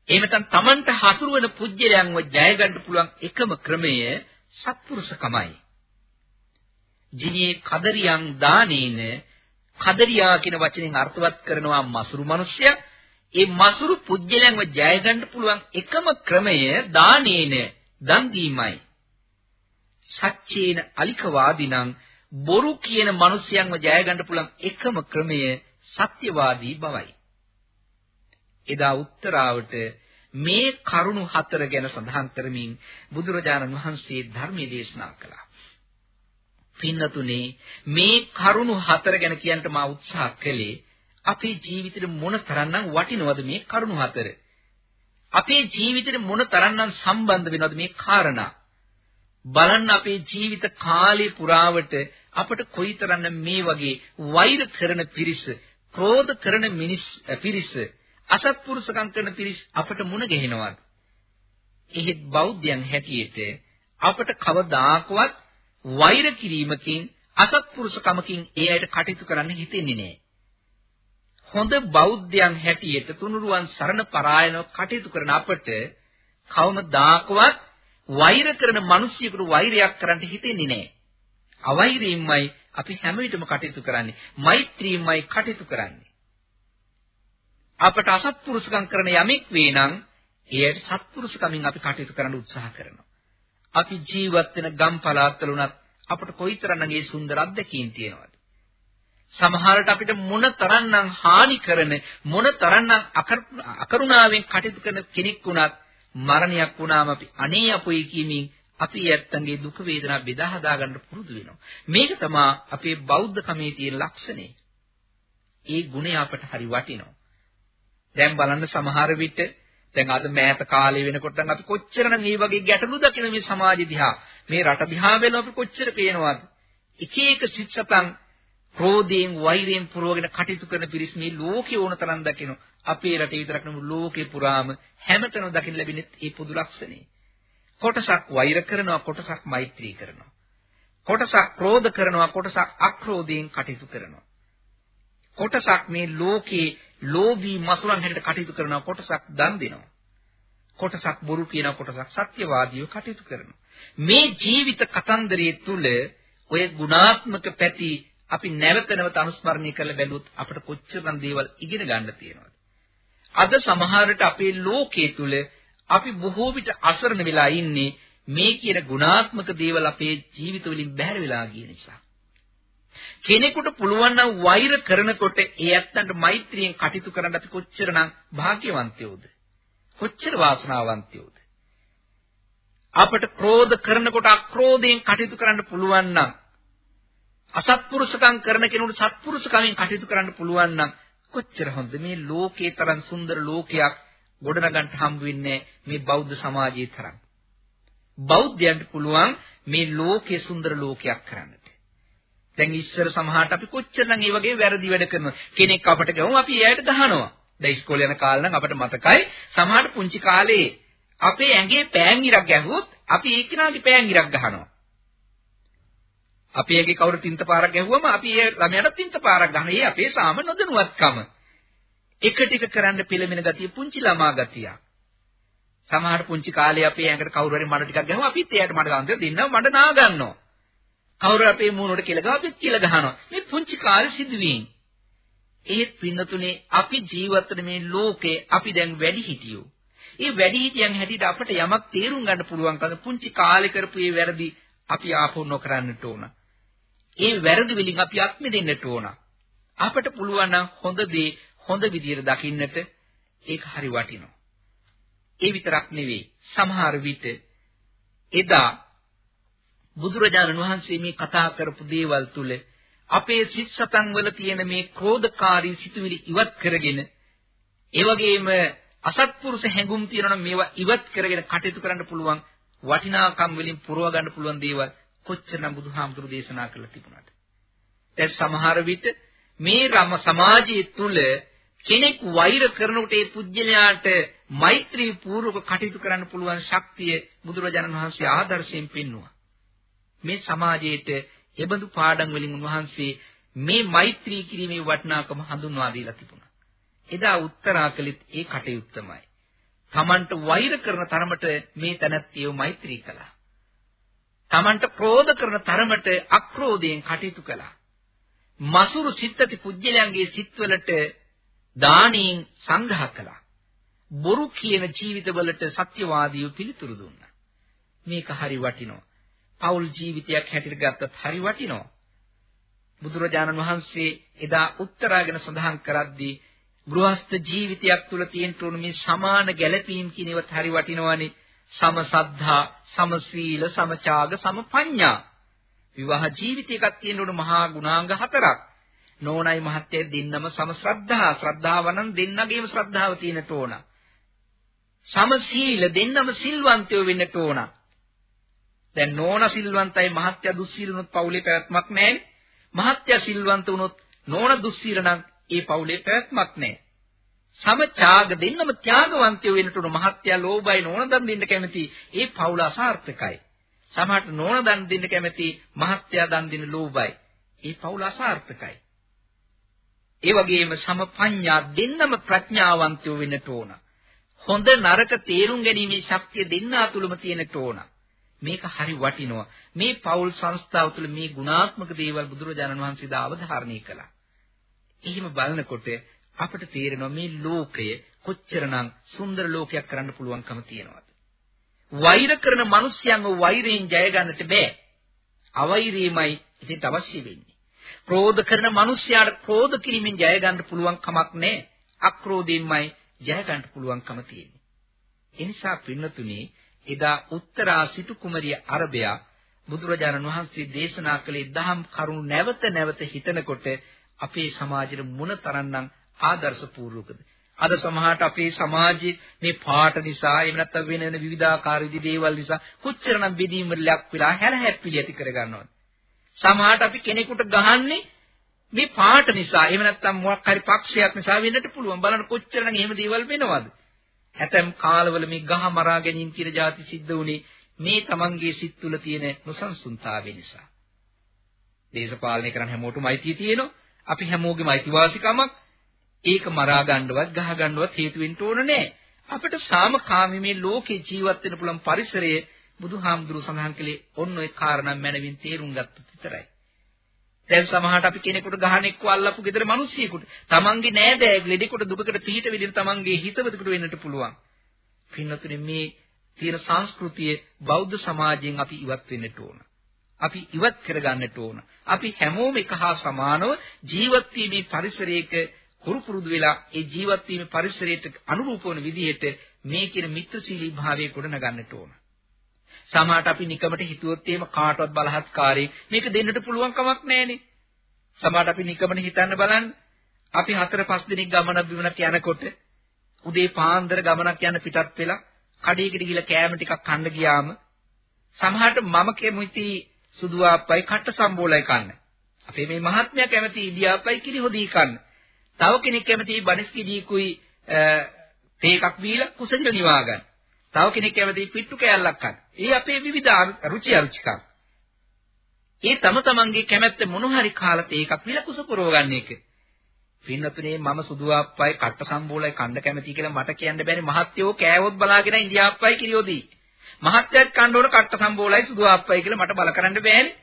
එහෙම නැත්නම් Tamanට හසුරු වෙන පුජ්‍යලයන්ව ජය ගන්න පුළුවන් එකම ක්‍රමය සත්පුරුෂකමයි. ජිනේ කදරියන් දානේන කදරියා කියන වචනෙන් අර්ථවත් කරනවා මසුරු මිනිසයා. ඒ මසුරු පුජ්‍යලයන්ව ජය ගන්න පුළුවන් එකම ක්‍රමය දානේන දන් දීමයි සච්චේන අලිකවාදීනම් බොරු කියන මිනිසයන්ව ජය ගන්න පුළුවන් එකම ක්‍රමය සත්‍යවාදී බවයි. එදා උත්තරාවට මේ කරුණු හතර ගැන සඳහන් කරමින් බුදුරජාණන් වහන්සේ ධර්මයේ දේශනා කළා. පින්නතුනේ මේ කරුණු හතර ගැන කියන්න මා උත්සාහ කළේ අපේ ජීවිතේ මොන තරම්නම් වටිනවද මේ කරුණු හතර? අපේ ජීවිතේ මොන තරම්නම් සම්බන්ධ වෙනවද මේ කාරණා? බලන්න අපේ ජීවිත කාලේ පුරාවට අපට කොයිතරම් මේ වගේ වෛර කරන පිරිස ක්‍රෝධ කරන මිනිස් පිරිස අසත්පුරුෂකම් කරන පිරිස අපට මුණ ගැහෙනවද එහෙත් බෞද්ධයන් හැටියට අපට කවදාකවත් වෛර කිරීමකින් අසත්පුරුෂකමකින් ඒ අයට කටයුතු කරන්න හිතෙන්නේ නැහැ. හොඳ බෞද්ධයන් හැටියට තුනුරුවන් සරණ පරායනව කටයුතු කරන අපට කවමදාකවත් වෛර කරන මිනිසියෙකුට වෛරයක් කරන්න හිතෙන්නේ නැහැ. අවෛරයෙන්මයි අපි හැම විටම කටයුතු කරන්නේ. මෛත්‍රියෙන්මයි කටයුතු කරන්නේ. අපට අසත්පුරුෂකම් කරන යමෙක් වේ නම් එයට සත්පුරුෂකමින් අපි කටයුතු කරන්න උත්සාහ කරනවා. අපි ජීවත් වෙන ගම් පළාත්වල උනත් අපට කොයිතරම්නම් ඒ සුන්දර අත්දැකීම් තියෙනවද? සමහරට අපිට මොන තරම්නම් හානි කරන මොන තරම්නම් අකරුණාවෙන් කටයුතු කරන කෙනෙක් වුණත් මරණයක් වුණාම අපි අනේ අපොයි කියමින් අපි ඇත්තන්ගේ දුක වේදනා බෙදා හදා ගන්න පුරුදු වෙනවා. මේක තමයි අපේ බෞද්ධ කමේ තියෙන ලක්ෂණය. ඒ ගුණය අපට හරි වටිනවා. දැන් බලන්න සමහර විට දැන් අද මෑත කාලේ වෙනකොට නම් අපි කොච්චරනම් මේ වගේ ගැටලු දකින මේ සමාජ දිහා මේ රට දිහා වෙන අපි කොච්චර පේනවද? එක එක සිත්සතන් ක්‍රෝධයෙන් වෛරයෙන් පුරවගෙන කටයුතු කරන පිරිස් මේ ලෝකේ ඕන තරම් දකින. අපේ රටේ විතරක් නෙවෙයි ලෝකේ පුරාම හැමතැනම දකින්න ලැබෙන්නේ මේ පොදු ලක්ෂණේ. කොටසක් වෛර කරනවා කොටසක් මෛත්‍රී කරනවා. කොටසක් ක්‍රෝධ කරනවා කොටසක් අක්‍රෝධයෙන් කටයුතු කරනවා. කොටසක් මේ ලෝකේ ලෝභී මසුරන් හැටියට කටයුතු කරනවා කොටසක් දන් දෙනවා. කොටසක් බොරු කියනවා කොටසක් සත්‍යවාදීව කටයුතු කරනවා. මේ ජීවිත කතන්දරයේ තුල ඔය ගුණාත්මක පැති අපි නැවත නැවත අනුස්මරණය කරලා බැලුවොත් අපිට කොච්චරනම් දේවල් ඉගෙන ගන්න තියෙනවද? අද සමහරට අපේ ලෝකයේ තුල අපි බොහෝ විට අසරණ වෙලා ඉන්නේ මේ කියන ගුණාත්මක දේවල් අපේ ජීවිත වලින් බැහැර වෙලා ගිය නිසා. කෙනෙකුට පුළුවන් නම් වෛර කරනකොට ඒ ඇත්තන්ට මෛත්‍රියෙන් කටයුතු කරන්න අපි කොච්චරනම් වාග්යවන්තයෝද කොච්චර වාසනාවන්තයෝද? අපට ක්‍රෝධ කරනකොට අක්‍රෝධයෙන් කටයුතු කරන්න පුළුවන් නම් අසත්පුරුෂකම් කරන කෙනෙකුට සත්පුරුෂකමින් කටයුතු කරන්න පුළුවන් නම් කොච්චර හොඳ මේ ලෝකේ තරම් සුන්දර ලෝකයක් ගොඩනගන්න හම්බ වෙන්නේ මේ බෞද්ධ සමාජයේ තරම්. බෞද්ධයන්ට පුළුවන් මේ ලෝකයේ සුන්දර ලෝකයක් කරන්නට. දැන් ඉස්සර සමහරට අපි කොච්චරනම් මේ වගේ වැරදි වැඩ කරනවා. කෙනෙක් අපට ගමු අපි එයාට ගහනවා. දැන් ඉස්කෝලේ යන කාලේ නම් අපිට මතකයි සමහරට පුංචි කාලේ අපේ ඇඟේ පෑන් ඉරක් ගැහුවොත් අපි ඒ කෙනාගේ පෑන් ඉරක් ගහනවා. අපි ඇගේ කවුරු තින්ත පාරක් ගැහුවම අපි ඒ ළමයාට තින්ත පාරක් ගන්න. ඒ අපේ සාම නොදැනුවත්කම. එක ටික කරන්න පෙළමෙන ගතිය පුංචි ළමා ගතිය. සමහර පුංචි කාලේ අපේ ඇඟට කවුරු හරි මඩ ටිකක් ගැහුවා අපිත් එයාට මඩ ගන්න දෙන්නව මඩ නා ගන්නවා. කවුරු අපේ මූණට කියලා ගාව අපිත් කියලා ගහනවා. මේ පුංචි කාලේ සිදුවීම්. ඒත් පින්නතුනේ අපි ජීවත් මේ ලෝකේ අපි දැන් වැඩි හිටියෝ. ඒ වැඩි හිටියන් හැටියට අපිට යමක් තේරුම් ගන්න පුළුවන් කද පුංචි කාලේ කරපු මේ වැරදි අපි ආපහු නොකරන්නට ඕන. ඒ වැරදි වලින් අපි අත්මි දෙන්නට ඕන. අපට පුළුවන් නම් හොඳ දේ හොඳ විදියට දකින්නට ඒක හරි වටිනවා. ඒ විතරක් නෙවෙයි සමහර විට එදා බුදුරජාණන් වහන්සේ මේ කතා කරපු දේවල් තුල අපේ සිත් සතන් වල තියෙන මේ ක්‍රෝධකාරී සිතුවිලි ඉවත් කරගෙන ඒ වගේම අසත්පුරුෂ හැඟුම් තියෙනවා මේවා ඉවත් කරගෙන කටයුතු කරන්න පුළුවන් වටිනාකම් වලින් පුරව ගන්න පුළුවන් දේවල් කොච්චරනම් බුදුහාමුදුරු දේශනා කරලා තිබුණාද දැන් සමහර විට මේ රම සමාජයේ තුල කෙනෙක් වෛර කරනකොට ඒ පුජ්‍යලයාට මෛත්‍රී පූර්වක කටයුතු කරන්න පුළුවන් ශක්තිය බුදුරජාණන් වහන්සේ ආදර්ශයෙන් පෙන්වුවා. මේ සමාජයේට එබඳු පාඩම් වලින් උන්වහන්සේ මේ මෛත්‍රී කිරීමේ වටිනාකම හඳුන්වා දීලා තිබුණා. එදා උත්තරාකලිත් ඒ කටයුත්තමයි. Tamanට වෛර කරන තරමට මේ තැනැත්තියෝ මෛත්‍රී කළා. Tamanට ක්‍රෝධ කරන තරමට අක්‍රෝධයෙන් කටයුතු කළා. මසුරු සිත්තති පුජ්‍යලයන්ගේ සිත්වලට දානීන් සංග්‍රහ කළා. බොරු කියන ජීවිතවලට සත්‍යවාදීව පිළිතුරු දුන්නා. මේක හරි වටිනවා. පෞල් ජීවිතයක් හැටියට ගත්තත් හරි වටිනවා. බුදුරජාණන් වහන්සේ එදා උත්තරාගෙන සඳහන් කරද්දී ගෘහස්ත ජීවිතයක් තුළ තියෙන උණු මේ සමාන ගැළපීම් කියන ඒවත් හරි වටිනවනේ. සම සද්ධා, සම සීල, සම ත්‍යාග, සම පඤ්ඤා. විවාහ ජීවිතයකක් තියෙන උණු මහා ගුණාංග හතරක්. නෝනයි මහත්තයයි දෙන්නම සම ශ්‍රද්ධා, ශ්‍රද්ධාව නම් දෙන්නගේම ශ්‍රද්ධාව තියෙනට ඕන. සම සීල දෙන්නම සිල්වන්තයෝ වෙන්නට ඕන. දැන් නෝන සිල්වන්තයි මහත්තයා දුස්සීල වුණොත් පවුලේ පැවැත්මක් නැහැ. මහත්තයා සිල්වන්ත වුණොත් නෝන දුස්සීල නම් ඒ පවුලේ පැවැත්මක් නැහැ. සම ත්‍යාග දෙන්නම ත්‍යාගවන්තයෝ වෙන්නට උන මහත්ය ලෝභයි නෝන දන් දෙන්න කැමති ඒ පවුල අසාර්ථකයි. සමහරට නෝන දන් දෙන්න කැමති මහත්ය දන් දෙන්න ලෝභයි. ඒ පවුල අසාර්ථකයි. ඒ වගේම සමපඤ්ඤා දෙන්නම ප්‍රඥාවන්තයෝ වෙන්නට ඕන. හොඳ නරක තේරුම් ගැනීමේ ශක්තිය දෙන්නා තුලම තියෙන්නට ඕන. මේක හරි වටිනවා. මේ පෞල් සංස්ථාව තුළ මේ ගුණාත්මක දේවල් බුදුරජාණන් වහන්සේ දා අවධාරණය කළා. එහෙම බලනකොට අපිට තේරෙනවා මේ ලෝකය කොච්චරනම් සුන්දර ලෝකයක් කරන්න පුළුවන්කම තියෙනවද? වෛර කරන මිනිස්යන්ව වෛරයෙන් ජය ගන්නට බෑ. අවෛරීමයි ඉතින් අවශ්‍ය වෙන්නේ. ක්‍රෝධ කරන මිනිස්යාට ක්‍රෝධ කිරීමෙන් ජය ගන්න පුළුවන් කමක් නැහැ. අක්‍රෝධයෙන්මයි ජය ගන්න පුළුවන්කම තියෙන්නේ. එනිසා පින්නතුනේ එදා උත්තරා සිටු කුමරිය අරබයා බුදුරජාණන් වහන්සේ දේශනා කළේ දහම් කරුණු නැවත නැවත හිතනකොට අපේ සමාජෙට මොන තරම්නම් ආදර්ශපූර්වකද? අද සමහරට අපේ සමාජයේ මේ පාට නිසා එහෙම නැත්නම් වෙන වෙන විවිධාකාර විදි දේවල් නිසා කොච්චරනම් බෙදීම් වලක් වෙලා හැලහැප්පිලි ඇති කරගන්නවද? සමහරට අපි කෙනෙකුට ගහන්නේ මේ පාට නිසා එහෙම නැත්නම් මොකක් හරි පක්ෂයක් නිසා වෙන්නට පුළුවන්. බලන්න කොච්චරනම් එහෙම දේවල් වෙනවද? ඇතැම් කාලවල මේ ගහ මරා ගැනීම කියන જાති සිද්ධ වුණේ මේ තමන්ගේ සිත් තුළ තියෙන නොසන්සුන්තාවය නිසා. දේශපාලනය කරන්න හැමෝටම අයිතිය තියෙනවා. අපි හැමෝගෙම අයිතිවාසිකමක් ඒක මරා ගන්නවත් ගහ ගන්නවත් හේතු වෙන්න ඕන නෑ. අපිට සාමකාමී මේ ලෝකේ ජීවත් වෙන්න පුළුවන් පරිසරය බුදුහාමුදුරු සඳහන් කළේ ඔන්න ඔය කාරණා මැනවින් තේරුම් ගත්තොත් විතරයි. දැන් සමහරට අපි කෙනෙකුට ගහන එක්ක අල්ලපු gedara මිනිස්සෙකුට තමන්ගේ නෑදෑ ලෙඩෙකුට දුකකට පිහිට විදිහට තමන්ගේ හිතවතකට වෙන්නට පුළුවන්. පින්නතුනේ මේ තියෙන සංස්කෘතිය බෞද්ධ සමාජයෙන් අපි ඉවත් වෙන්නට ඕන. අපි ඉවත් කරගන්නට ඕන. අපි හැමෝම එක හා සමානව ජීවත් වීමේ පරිසරයක කුරුපුරුදු වෙලා ඒ ජීවත් වීමේ පරිසරයට අනුරූප වන විදිහට මේ කියන මිත්‍රශීලී භාවය ගොඩනගන්නට ඕන. සමහරට අපි නිකමට හිතුවොත් එහෙම කාටවත් බලහත්කාරී මේක දෙන්නට පුළුවන් කමක් නැහැනේ. සමහරට අපි නිකමට හිතන්න බලන්න අපි හතර පහ දිනක් ගමනක් බිමනක් යනකොට උදේ පාන්දර ගමනක් යන පිටත් වෙලා කඩේකට ගිහලා කෑම ටිකක් කන්න ගියාම සමහරට මම කැමති සුදු ආප්පයි කට්ට සම්බෝලයි කන්න. අපේ මේ මහත්මයා කැමති ඉදියාප්පයි කිරි හොදී කන්න. තව කෙනෙක් කැමති බනිස් කිඩිකුයි තේ එකක් බීලා කුසඳ නිවා ගන්න. තව කෙනෙක් කැමති පිට්ටු කෑල්ලක් ගන්න. ඒ අපේ විවිධ රුචි අරුචිකම්. ඒ තම තමන්ගේ කැමැත්ත මොන හරි කාලත් ඒකක් විල කුස පුරව ගන්න එක. පින්නතුනේ මම සුදු ආප්පයි කට්ට සම්බෝලයි කණ්ඩ කැමති කියලා මට කියන්න බැරි මහත්යෝ කෑවොත් බලාගෙන ඉන්දියාප්පයි කිරියෝදී. මහත්යත් කන්න ඕන කට්ට සම්බෝලයි සුදු ආප්පයි කියලා මට බල කරන්න බෑනේ.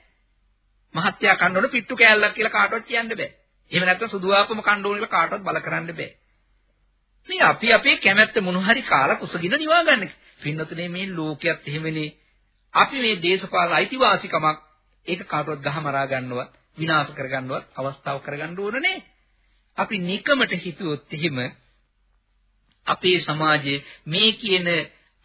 මහත්යා කන්න ඕන පිට්ටු කෑල්ලක් කියලා කාටවත් කියන්න බෑ. එහෙම නැත්නම් සුදු ආප්පම කන්න ඕන කියලා කාටවත් බල කරන්න බෑ. මේ අපි අපේ කැමැත්ත මොන හරි කාලා කුසගින නිවා ගන්න. පින්නතුනේ මේ ලෝකයක් එහෙමනේ. අපි මේ දේශපාලන අයිතිවාසිකමක් ඒක කාටවත් ගහමරා ගන්නවත් විනාශ කරගන්නවත් අවස්ථාව කරගන්න ඕනේ අපි නිකමට හිතුවොත් එහෙම අපේ සමාජයේ මේ කියන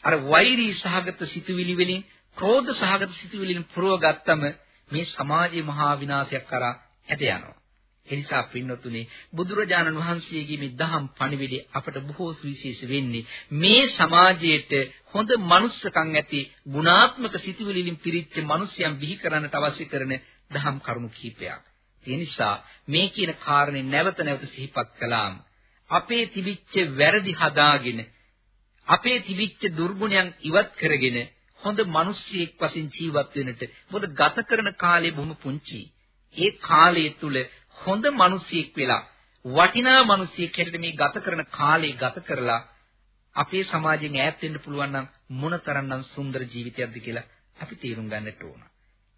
අර වෛරී සහගත සිතුවිලි වලින් ක්‍රෝධ සහගත සිතුවිලි වලින් පුරවගත්තම මේ සමාජයේ මහා විනාශයක් කරා ඇද යනවා. එනිසා පින්නතුනේ බුදුරජාණන් වහන්සේගේ මේ දහම් පණිවිඩය අපට බොහෝ සුවිශේෂ වෙන්නේ මේ සමාජයේට හොඳ මනුස්සකම් ඇති ගුණාත්මක සිතුවිලි වලින් පිරිච්ච මිනිසයන් බිහි කරන්නට අවශ්‍ය කරන දහම් කරුණු කීපයක්. ඒ නිසා මේ කියන කාරණේ නැවත නැවත සිහිපත් කළාම අපේ තිබිච්ච වැරදි හදාගෙන අපේ තිබිච්ච දුර්ගුණයන් ඉවත් කරගෙන හොඳ මිනිසියෙක් වශයෙන් ජීවත් වෙන්නට මොකද ගත කරන කාලය බොහොම පුංචි. ඒ කාලය තුල හොඳ මිනිසියෙක් වෙලා වටිනා මිනිසියෙක් හැටියට මේ ගත කරන කාලය ගත කරලා අපේ සමාජයෙන් ඈත් වෙන්න පුළුවන් නම් මොනතරම්නම් සුන්දර ජීවිතයක්ද කියලා අපි තේරුම් ගන්නට ඕන.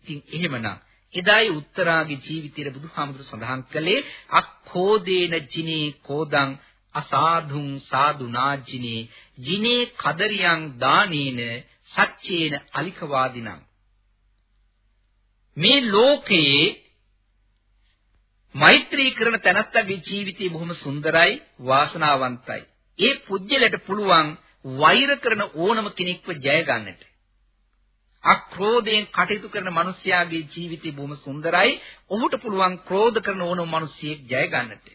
ඉතින් එහෙමනම් එදායි උත්තරාගේ ජීවිතයේ බුදුහාමුදුර සඳහන් කළේ අක්ඛෝදේන ජිනේ කෝදං අසාධුං සාදුනාජිනේ ජිනේ කදරියං දානේන සච්චේන අලිකවාදිනං මේ ලෝකයේ මෛත්‍රී කරන තැනත්තගේ ජීවිතය බොහොම සුන්දරයි වාසනාවන්තයි. ඒ පුජ්‍යලට පුළුවන් වෛර කරන ඕනම කෙනෙක්ව ජය ගන්නට. අක්‍රෝධයෙන් කටයුතු කරන මිනිස්යාගේ ජීවිතය බොහොම සුන්දරයි. ඔහුට පුළුවන් ක්‍රෝධ කරන ඕනම මිනිසියෙක් ජය ගන්නට.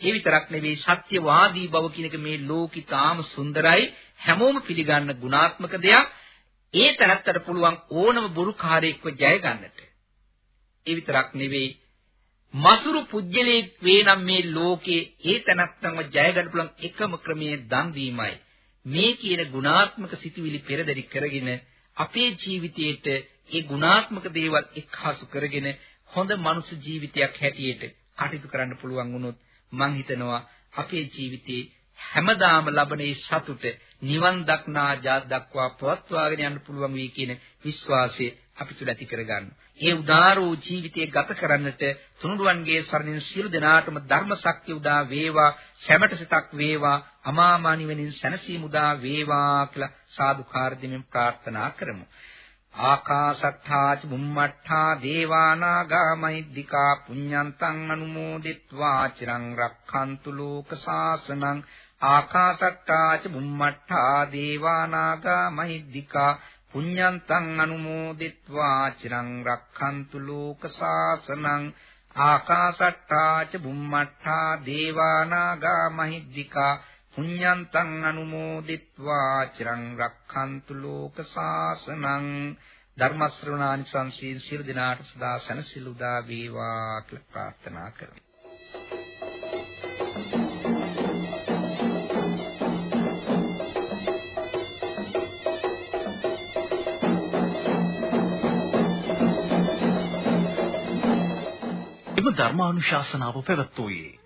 ඒ විතරක් නෙවෙයි සත්‍යවාදී බව කියන එක මේ ලෝකිතාම සුන්දරයි. හැමෝම පිළිගන්න ගුණාත්මක දෙයක්. ඒ තැනත්තට පුළුවන් ඕනම බුරුකාරයෙක්ව ජය ගන්නට. ඒ විතරක් නෙවෙයි මසුරු පුජ්‍යලේ වේනම් මේ ලෝකේ ඒ තනත්තන්ව ජය ගන්න පුළුවන් එකම ක්‍රමය දන් දීමයි. මේ කියන ගුණාත්මක සිතුවිලි පෙරදරි කරගෙන අපේ ජීවිතයේට ඒ ගුණාත්මක දේවල් එක්හසු කරගෙන හොඳ මනුස්ස ජීවිතයක් හැටියට කටයුතු කරන්න පුළුවන් වුණොත් මං හිතනවා අපේ ජීවිතේ හැමදාම ලබන ඒ සතුට නිවන් දක්නා ජාත් දක්වා පවත්වාගෙන යන්න පුළුවන් වෙයි කියන විශ්වාසය අපි තුල ඇති කරගන්න. ඒ උදාරෝ ජීවිතය ගත කරන්නට තුනුරුවන්ගේ සරණින් සියලු දෙනාටම ධර්ම ශක්තිය උදා වේවා, සැමට සිතක් වේවා, අමා මහ නිවනින් සැනසීම උදා වේවා කියලා සාදුකාර දෙමින් ප්‍රාර්ථනා කරමු. ආකාසට්ඨාච බුම්මට්ඨා දේවානාගා මහිද්దికා පුඤ්ඤන්තං අනුමෝදිත්වා චිරං රක්ඛන්තු ලෝක සාසනං ආකාසට්ඨාච බුම්මට්ඨා දේවානාගා මහිද්దికා පුඤ්ඤන්තං අනුමෝදිත්වා චිරං රක්ඛන්තු ලෝක සාසනං ආකාසට්ටා ච බුම්මට්ටා දේවානාගා මහිද්దికා පුඤ්ඤන්තං අනුමෝදිත්වා චිරං රක්ඛන්තු ලෝක සාසනං ධර්ම ශ්‍රවණානි සංසීල් සියලු දිනාට සදා සනසිලුදා වේවා කියලා ප්‍රාර්ථනා කරමි. ධර්මානුශාසනාව පැවැත්වුවේ.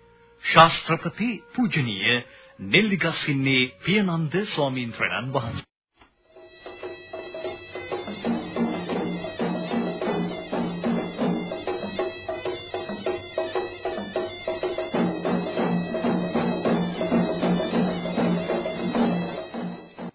ශාස්ත්‍රපති පූජනීය නෙල්ලිගස්හින්නේ පියනන්ද ස්වාමීන් වහන්සේ.